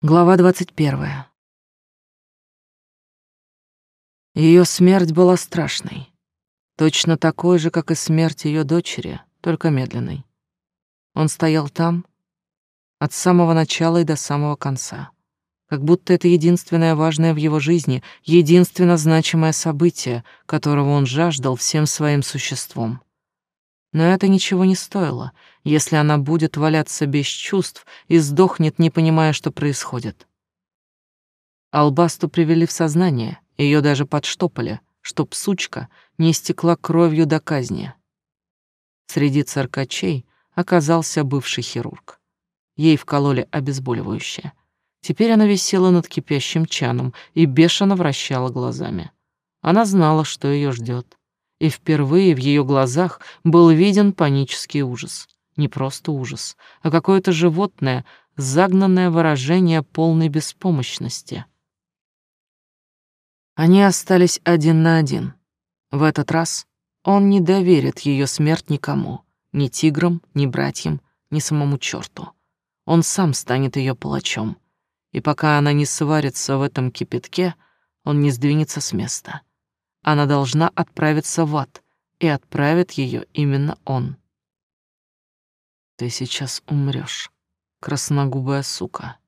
Глава 21. Ее смерть была страшной, точно такой же, как и смерть ее дочери, только медленной. Он стоял там от самого начала и до самого конца, как будто это единственное важное в его жизни, единственно значимое событие, которого он жаждал всем своим существом. Но это ничего не стоило, если она будет валяться без чувств и сдохнет, не понимая, что происходит. Албасту привели в сознание, ее даже подштопали, чтоб сучка не истекла кровью до казни. Среди циркачей оказался бывший хирург. Ей вкололи обезболивающее. Теперь она висела над кипящим чаном и бешено вращала глазами. Она знала, что ее ждет и впервые в ее глазах был виден панический ужас. Не просто ужас, а какое-то животное, загнанное выражение полной беспомощности. Они остались один на один. В этот раз он не доверит ее смерть никому, ни тиграм, ни братьям, ни самому черту. Он сам станет ее палачом. И пока она не сварится в этом кипятке, он не сдвинется с места. Она должна отправиться в ад, и отправит ее именно он. Ты сейчас умрешь, красногубая сука.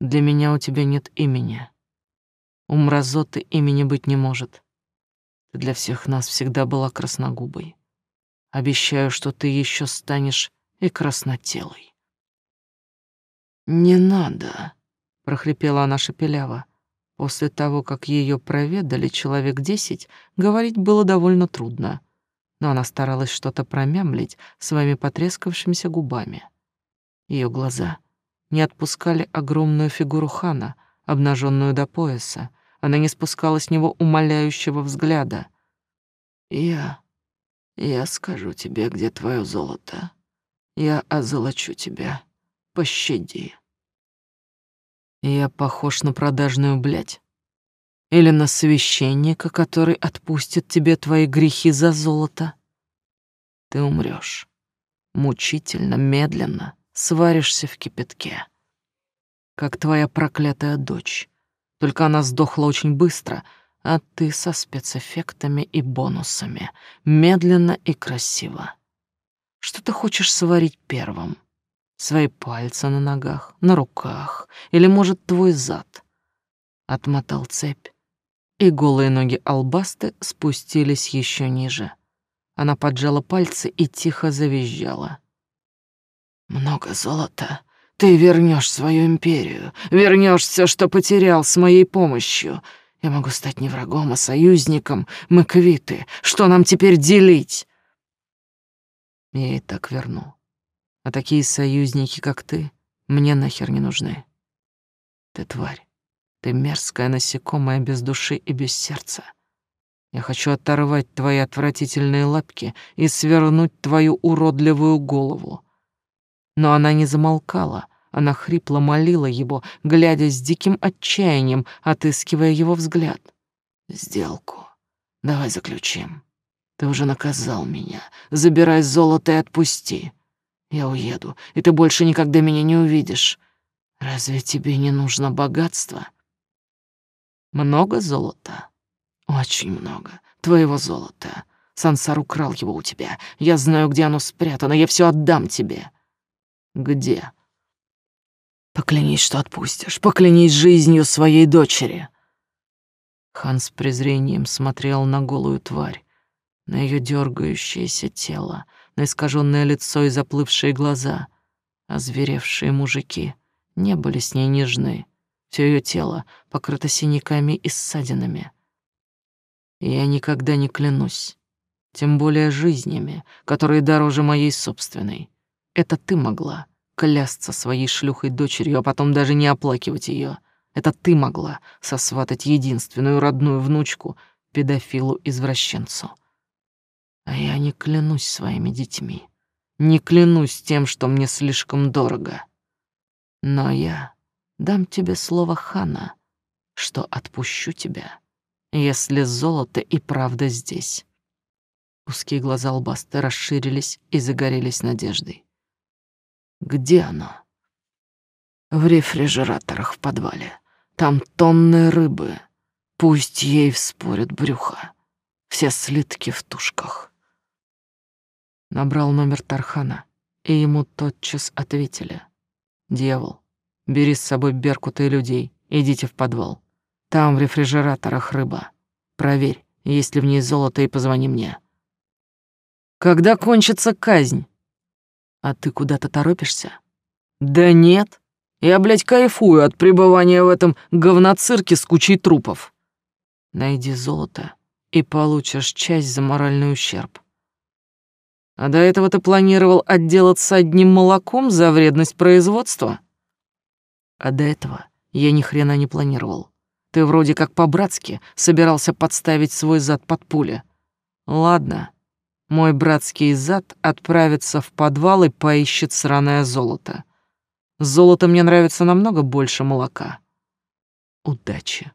Для меня у тебя нет имени. У мразоты имени быть не может. Ты для всех нас всегда была красногубой. Обещаю, что ты еще станешь и краснотелой. «Не надо», — прохрипела она шепеляво. После того, как ее проведали человек десять, говорить было довольно трудно, но она старалась что-то промямлить своими потрескавшимися губами. Ее глаза не отпускали огромную фигуру хана, обнаженную до пояса. Она не спускала с него умоляющего взгляда. «Я... я скажу тебе, где твое золото. Я озолочу тебя. Пощади». Я похож на продажную блядь? Или на священника, который отпустит тебе твои грехи за золото? Ты умрёшь. Мучительно, медленно, сваришься в кипятке. Как твоя проклятая дочь. Только она сдохла очень быстро, а ты со спецэффектами и бонусами. Медленно и красиво. Что ты хочешь сварить первым? Свои пальцы на ногах, на руках или, может, твой зад. Отмотал цепь, и голые ноги Албасты спустились еще ниже. Она поджала пальцы и тихо завизжала. «Много золота. Ты вернешь свою империю, вернешь все, что потерял с моей помощью. Я могу стать не врагом, а союзником. Мы квиты. Что нам теперь делить?» Я и так верну. А такие союзники, как ты, мне нахер не нужны. Ты тварь. Ты мерзкая насекомая без души и без сердца. Я хочу оторвать твои отвратительные лапки и свернуть твою уродливую голову. Но она не замолкала. Она хрипло молила его, глядя с диким отчаянием, отыскивая его взгляд. «Сделку. Давай заключим. Ты уже наказал меня. Забирай золото и отпусти. Я уеду, и ты больше никогда меня не увидишь. Разве тебе не нужно богатство? Много золота? Очень много. Твоего золота. Сансар украл его у тебя. Я знаю, где оно спрятано. Я все отдам тебе. Где? Поклянись, что отпустишь. Поклянись жизнью своей дочери. Хан с презрением смотрел на голую тварь, на ее дергающееся тело, на искаженное лицо и заплывшие глаза. Озверевшие мужики не были с ней нежны. Все ее тело покрыто синяками и ссадинами. Я никогда не клянусь, тем более жизнями, которые дороже моей собственной. Это ты могла клясться своей шлюхой дочерью, а потом даже не оплакивать ее. Это ты могла сосватать единственную родную внучку педофилу-извращенцу. А я не клянусь своими детьми, не клянусь тем, что мне слишком дорого. Но я дам тебе слово хана, что отпущу тебя, если золото и правда здесь. Узкие глаза Албаста расширились и загорелись надеждой. Где оно? В рефрижераторах в подвале. Там тонны рыбы. Пусть ей вспорят брюхо. Все слитки в тушках. Набрал номер Тархана, и ему тотчас ответили. «Дьявол, бери с собой Беркута и людей, идите в подвал. Там в рефрижераторах рыба. Проверь, есть ли в ней золото, и позвони мне». «Когда кончится казнь?» «А ты куда-то торопишься?» «Да нет. Я, блядь, кайфую от пребывания в этом говноцирке с кучей трупов». «Найди золото, и получишь часть за моральный ущерб. А до этого ты планировал отделаться одним молоком за вредность производства? А до этого я ни хрена не планировал. Ты вроде как по-братски собирался подставить свой зад под пули. Ладно, мой братский зад отправится в подвал и поищет сраное золото. Золото мне нравится намного больше молока. Удачи.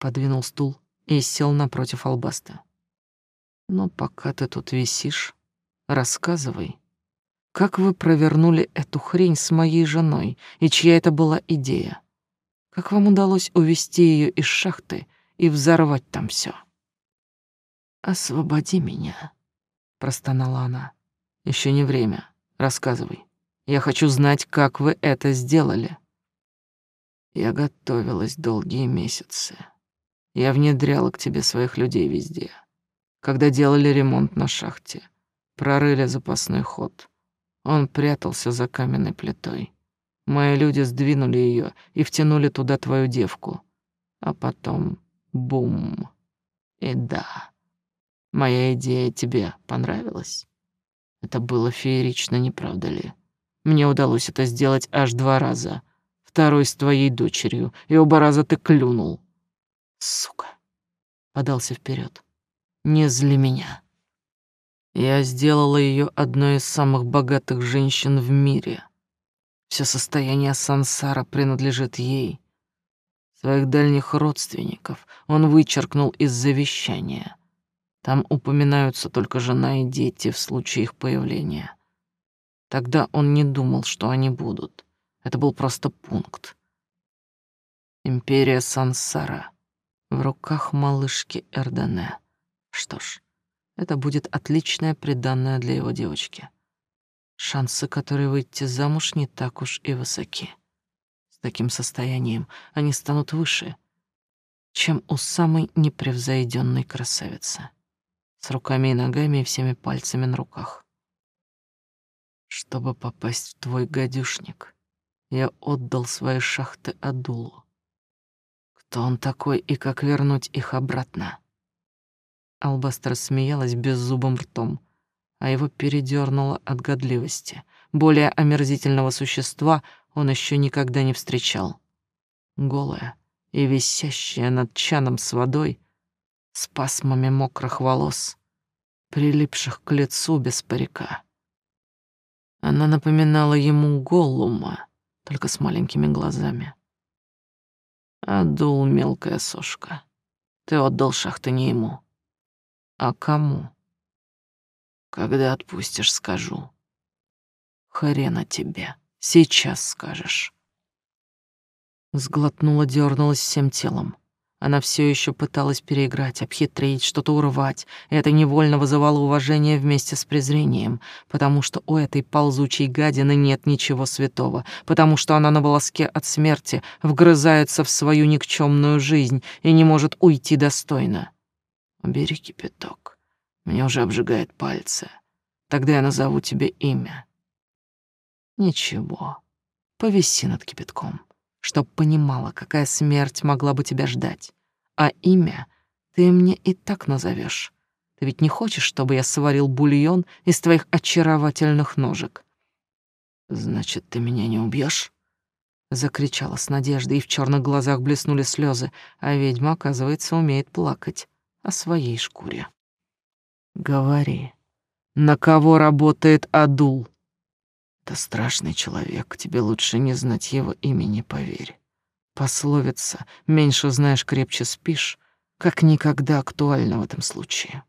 Подвинул стул и сел напротив Албаста. Но пока ты тут висишь, рассказывай, как вы провернули эту хрень с моей женой и чья это была идея? Как вам удалось увести ее из шахты и взорвать там все? Освободи меня, простонала она. Еще не время. Рассказывай. Я хочу знать, как вы это сделали. Я готовилась долгие месяцы. Я внедряла к тебе своих людей везде когда делали ремонт на шахте. Прорыли запасной ход. Он прятался за каменной плитой. Мои люди сдвинули ее и втянули туда твою девку. А потом бум. И да, моя идея тебе понравилась. Это было феерично, не правда ли? Мне удалось это сделать аж два раза. Второй с твоей дочерью, и оба раза ты клюнул. Сука. Подался вперед. Не зли меня. Я сделала ее одной из самых богатых женщин в мире. Все состояние сансара принадлежит ей. Своих дальних родственников он вычеркнул из завещания. Там упоминаются только жена и дети в случае их появления. Тогда он не думал, что они будут. Это был просто пункт. Империя Сансара в руках малышки Эрдене. Что ж, это будет отличное приданное для его девочки. Шансы, которые выйти замуж, не так уж и высоки. С таким состоянием они станут выше, чем у самой непревзойденной красавицы. С руками и ногами и всеми пальцами на руках. Чтобы попасть в твой гадюшник, я отдал свои шахты Адулу. Кто он такой и как вернуть их обратно? Албастер смеялась беззубым ртом, а его передёрнуло от годливости. Более омерзительного существа он еще никогда не встречал. Голая и висящая над чаном с водой, с пасмами мокрых волос, прилипших к лицу без парика. Она напоминала ему Голлума, только с маленькими глазами. Адул, мелкая сошка, ты отдал шахты не ему. А кому? Когда отпустишь, скажу. Хрена тебе. Сейчас скажешь. Сглотнула, дернулась всем телом. Она все еще пыталась переиграть, обхитрить, что-то урвать, это невольно вызывало уважение вместе с презрением, потому что у этой ползучей гадины нет ничего святого, потому что она на волоске от смерти вгрызается в свою никчемную жизнь и не может уйти достойно. Убери кипяток. Мне уже обжигает пальцы. Тогда я назову тебе имя. Ничего. Повиси над кипятком, чтоб понимала, какая смерть могла бы тебя ждать. А имя ты мне и так назовешь. Ты ведь не хочешь, чтобы я сварил бульон из твоих очаровательных ножек? Значит, ты меня не убьешь? Закричала с надеждой, и в черных глазах блеснули слезы, а ведьма, оказывается, умеет плакать о своей шкуре. Говори, на кого работает Адул? Это страшный человек, тебе лучше не знать его имени, поверь. Пословица «меньше знаешь, крепче спишь» как никогда актуальна в этом случае.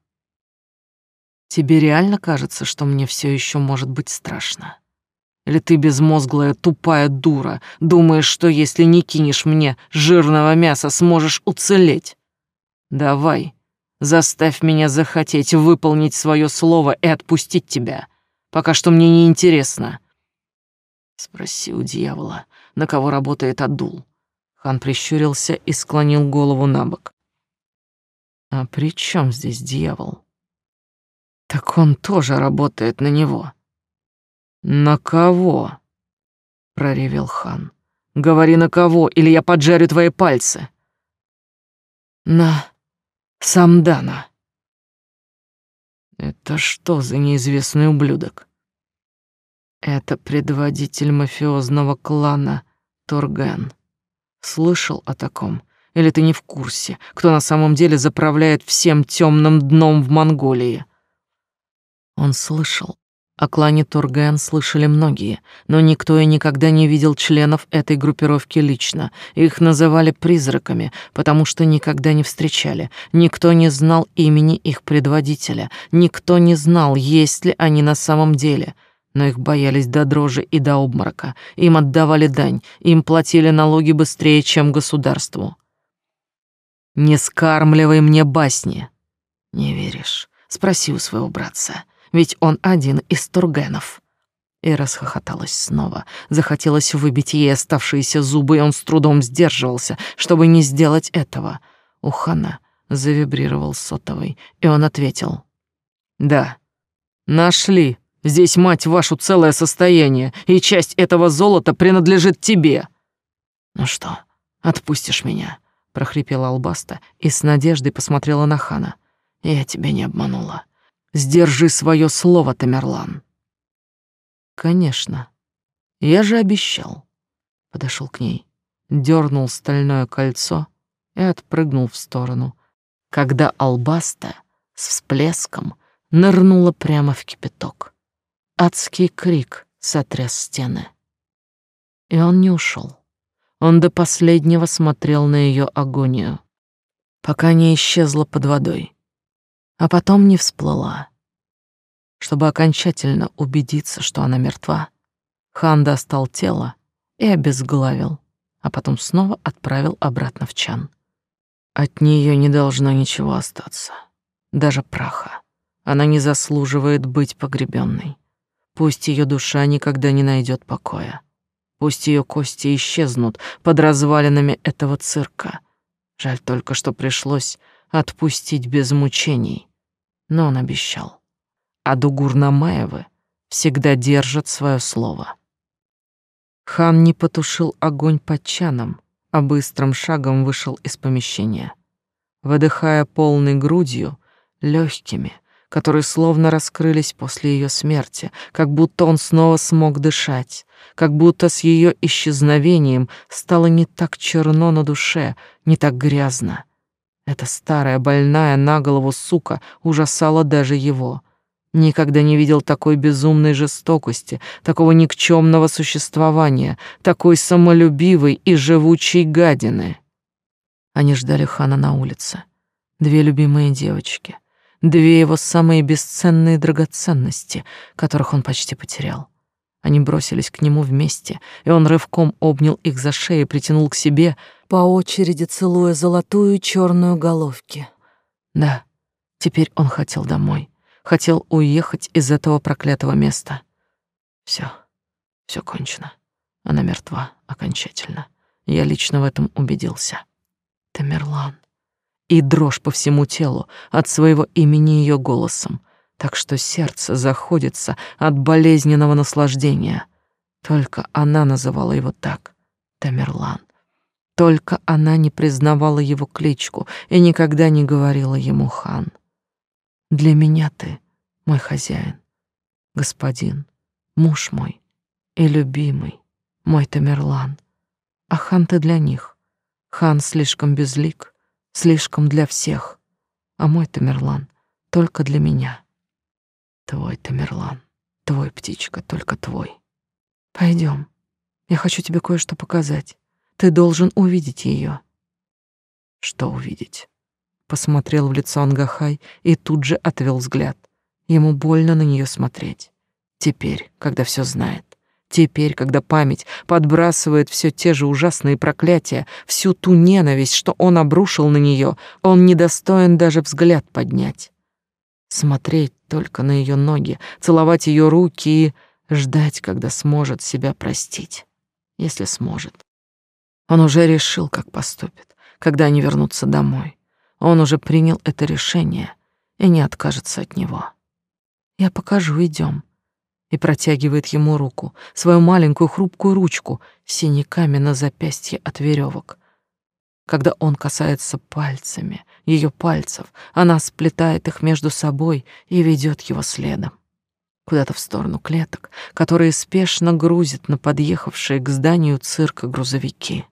Тебе реально кажется, что мне все еще может быть страшно? Или ты безмозглая тупая дура, думаешь, что если не кинешь мне жирного мяса, сможешь уцелеть? Давай, заставь меня захотеть выполнить свое слово и отпустить тебя. Пока что мне не интересно. Спроси у дьявола, на кого работает Адул. Хан прищурился и склонил голову на бок. А при чем здесь дьявол? Так он тоже работает на него. На кого? проревел хан. Говори на кого, или я поджарю твои пальцы. На Самдана. Это что за неизвестный ублюдок? Это предводитель мафиозного клана Торген. Слышал о таком? Или ты не в курсе, кто на самом деле заправляет всем темным дном в Монголии? Он слышал. О клане Торген слышали многие, но никто и никогда не видел членов этой группировки лично. Их называли призраками, потому что никогда не встречали. Никто не знал имени их предводителя. Никто не знал, есть ли они на самом деле — но их боялись до дрожи и до обморока. Им отдавали дань, им платили налоги быстрее, чем государству. Не скармливай мне басни. Не веришь? Спроси у своего братца, ведь он один из Тургенов. И расхохоталась снова. Захотелось выбить ей оставшиеся зубы, и он с трудом сдерживался, чтобы не сделать этого. У Хана завибрировал сотовый, и он ответил. «Да, нашли Здесь, мать вашу, целое состояние, и часть этого золота принадлежит тебе». «Ну что, отпустишь меня?» — прохрипела Албаста и с надеждой посмотрела на Хана. «Я тебя не обманула. Сдержи свое слово, Тамерлан». «Конечно. Я же обещал». Подошел к ней, дернул стальное кольцо и отпрыгнул в сторону, когда Албаста с всплеском нырнула прямо в кипяток. Адский крик сотряс стены. И он не ушел. Он до последнего смотрел на ее агонию, пока не исчезла под водой, а потом не всплыла. Чтобы окончательно убедиться, что она мертва, хан достал тело и обезглавил, а потом снова отправил обратно в чан. От нее не должно ничего остаться, даже праха. Она не заслуживает быть погребенной. Пусть ее душа никогда не найдет покоя. Пусть ее кости исчезнут под развалинами этого цирка. Жаль только, что пришлось отпустить без мучений. Но он обещал. А Дугур Намаевы всегда держат свое слово. Хан не потушил огонь под чаном, а быстрым шагом вышел из помещения. Выдыхая полной грудью, легкими, которые словно раскрылись после ее смерти, как будто он снова смог дышать, как будто с ее исчезновением стало не так черно на душе, не так грязно. Эта старая, больная на голову сука ужасала даже его. Никогда не видел такой безумной жестокости, такого никчемного существования, такой самолюбивой и живучей гадины. Они ждали Хана на улице. Две любимые девочки — две его самые бесценные драгоценности, которых он почти потерял. Они бросились к нему вместе, и он рывком обнял их за шею и притянул к себе, по очереди целуя золотую и черную головки. Да, теперь он хотел домой, хотел уехать из этого проклятого места. Все, все кончено. Она мертва окончательно. Я лично в этом убедился. Тамерлан и дрожь по всему телу от своего имени ее голосом, так что сердце заходится от болезненного наслаждения. Только она называла его так — Тамерлан. Только она не признавала его кличку и никогда не говорила ему хан. «Для меня ты мой хозяин, господин, муж мой и любимый, мой Тамерлан. А хан ты для них. Хан слишком безлик, слишком для всех, а мой Тамерлан только для меня. Твой Тамерлан, твой птичка, только твой. Пойдем, я хочу тебе кое-что показать. Ты должен увидеть ее. Что увидеть? Посмотрел в лицо Ангахай и тут же отвел взгляд. Ему больно на нее смотреть. Теперь, когда все знает, Теперь, когда память подбрасывает все те же ужасные проклятия, всю ту ненависть, что он обрушил на нее, он недостоин даже взгляд поднять. Смотреть только на ее ноги, целовать ее руки и ждать, когда сможет себя простить, если сможет. Он уже решил, как поступит, когда они вернутся домой. Он уже принял это решение и не откажется от него. Я покажу, идем и протягивает ему руку, свою маленькую хрупкую ручку с синяками на запястье от веревок. Когда он касается пальцами, ее пальцев, она сплетает их между собой и ведет его следом. Куда-то в сторону клеток, которые спешно грузят на подъехавшие к зданию цирка грузовики.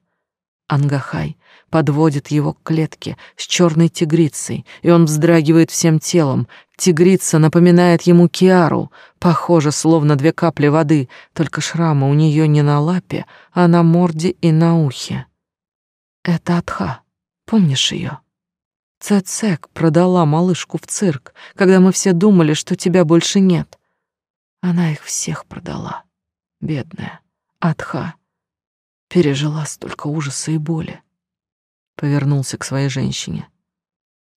Ангахай подводит его к клетке с черной тигрицей, и он вздрагивает всем телом. Тигрица напоминает ему Киару, похоже, словно две капли воды, только шрамы у нее не на лапе, а на морде и на ухе. Это Атха. Помнишь ее? Цецек продала малышку в цирк, когда мы все думали, что тебя больше нет. Она их всех продала. Бедная. Атха. Пережила столько ужаса и боли. Повернулся к своей женщине.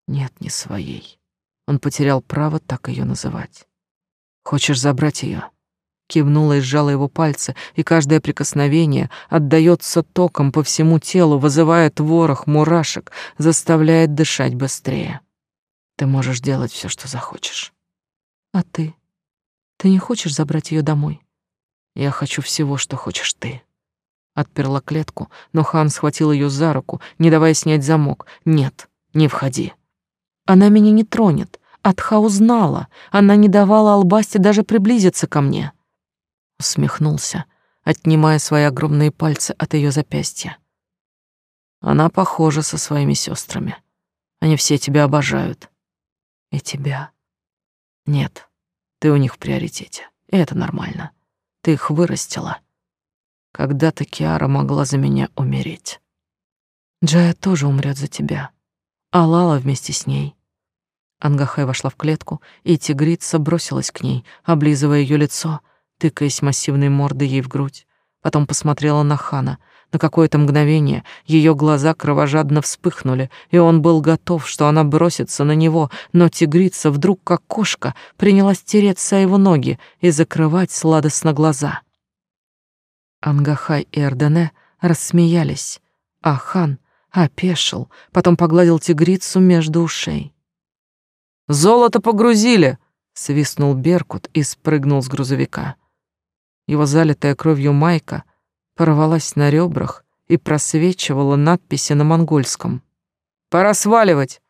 Нет, не своей. Он потерял право так ее называть. Хочешь забрать ее? Кивнула и сжала его пальцы, и каждое прикосновение отдаётся током по всему телу, вызывает ворох мурашек, заставляет дышать быстрее. Ты можешь делать все, что захочешь. А ты? Ты не хочешь забрать ее домой? Я хочу всего, что хочешь ты. Отперла клетку, но хан схватил ее за руку, не давая снять замок. «Нет, не входи. Она меня не тронет. Атха узнала. Она не давала Албасте даже приблизиться ко мне». Усмехнулся, отнимая свои огромные пальцы от ее запястья. Она похожа со своими сестрами. Они все тебя обожают. И тебя. Нет, ты у них в приоритете. И это нормально. Ты их вырастила. Когда-то Киара могла за меня умереть. Джая тоже умрет за тебя. А Лала вместе с ней. Ангахай вошла в клетку, и тигрица бросилась к ней, облизывая ее лицо, тыкаясь массивной мордой ей в грудь. Потом посмотрела на Хана. На какое-то мгновение ее глаза кровожадно вспыхнули, и он был готов, что она бросится на него, но тигрица вдруг, как кошка, принялась тереться о его ноги и закрывать сладостно глаза. Ангахай и Эрдене рассмеялись, а хан опешил, потом погладил тигрицу между ушей. «Золото погрузили!» — свистнул Беркут и спрыгнул с грузовика. Его залитая кровью майка порвалась на ребрах и просвечивала надписи на монгольском. «Пора сваливать!»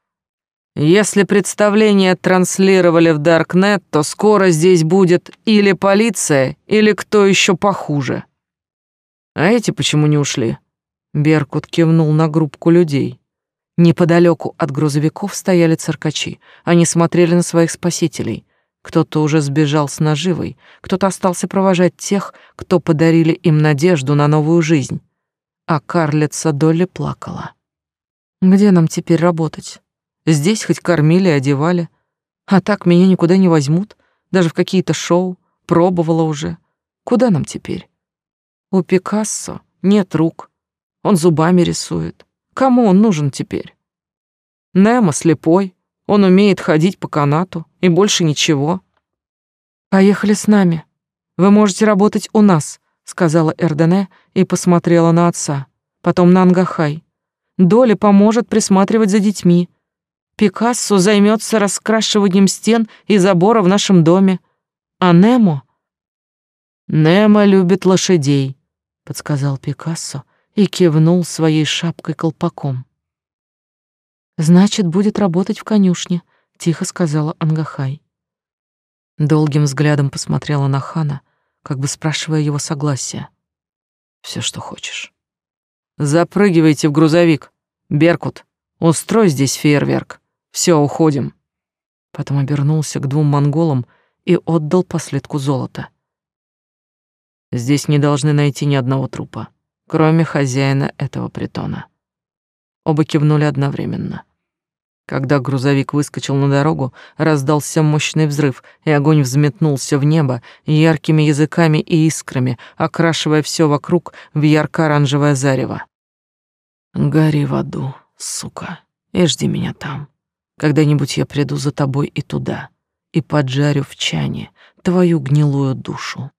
Если представление транслировали в Даркнет, то скоро здесь будет или полиция, или кто еще похуже. А эти почему не ушли? Беркут кивнул на группку людей. Неподалеку от грузовиков стояли циркачи. Они смотрели на своих спасителей. Кто-то уже сбежал с наживой, кто-то остался провожать тех, кто подарили им надежду на новую жизнь. А карлица Долли плакала. «Где нам теперь работать? Здесь хоть кормили, одевали. А так меня никуда не возьмут, даже в какие-то шоу. Пробовала уже. Куда нам теперь?» У Пикассо нет рук. Он зубами рисует. Кому он нужен теперь? Немо слепой. Он умеет ходить по канату и больше ничего. Поехали с нами. Вы можете работать у нас, сказала Эрдене и посмотрела на отца, потом на Ангахай. Доля поможет присматривать за детьми. Пикассо займется раскрашиванием стен и забора в нашем доме. А Немо... Немо любит лошадей подсказал Пикассо и кивнул своей шапкой-колпаком. Значит, будет работать в конюшне, тихо сказала Ангахай. Долгим взглядом посмотрела на Хана, как бы спрашивая его согласия. Все, что хочешь. Запрыгивайте в грузовик. Беркут, устрой здесь фейерверк. Все, уходим. Потом обернулся к двум монголам и отдал последку золота. Здесь не должны найти ни одного трупа, кроме хозяина этого притона. Оба кивнули одновременно. Когда грузовик выскочил на дорогу, раздался мощный взрыв, и огонь взметнулся в небо яркими языками и искрами, окрашивая все вокруг в ярко-оранжевое зарево. «Гори в аду, сука, и жди меня там. Когда-нибудь я приду за тобой и туда, и поджарю в чане твою гнилую душу».